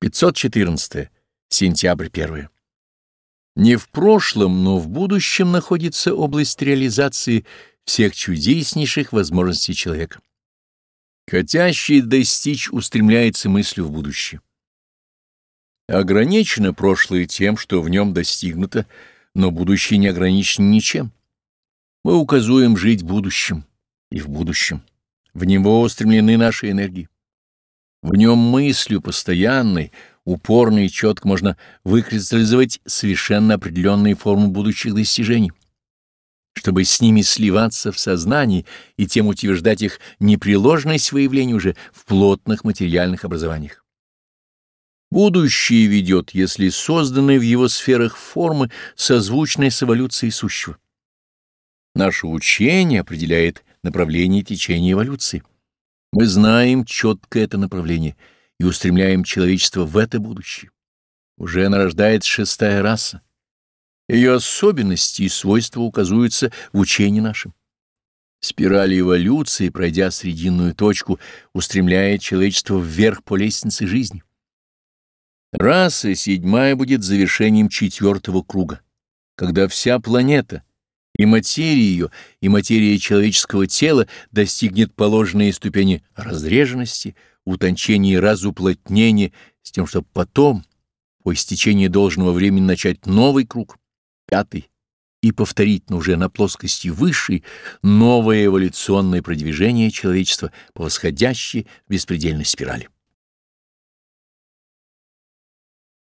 514. Сентябрь 1. Не в прошлом, но в будущем находится область реализации всех чудеснейших возможностей человека. Хотящий достичь устремляется мыслью в будущее. Ограничено прошлое тем, что в нем достигнуто, но будущее не ограничено ничем. Мы указуем жить будущим и в будущем. В него устремлены наши энергии. В нем мыслью постоянной, упорной и четко можно выкристаллизовать совершенно определенные формы будущих достижений, чтобы с ними сливаться в сознании и тем утверждать их непреложность выявления уже в плотных материальных образованиях. Будущее ведет, если созданы в его сферах формы, созвучные с эволюцией сущего. Наше учение определяет направление течения эволюции. Мы знаем четко это направление и устремляем человечество в это будущее. Уже нарождается шестая раса. Ее особенности и свойства указываются в учении нашем. Спираль эволюции, пройдя срединную точку, устремляет человечество вверх по лестнице жизни. Раса седьмая будет завершением четвертого круга, когда вся планета и материя ее, и материя человеческого тела достигнет положенной ступени разреженности, утончения и разуплотнения, с тем, чтобы потом, по истечении должного времени, начать новый круг, пятый, и повторить, но уже на плоскости высшей, новое эволюционное продвижение человечества по восходящей беспредельной спирали.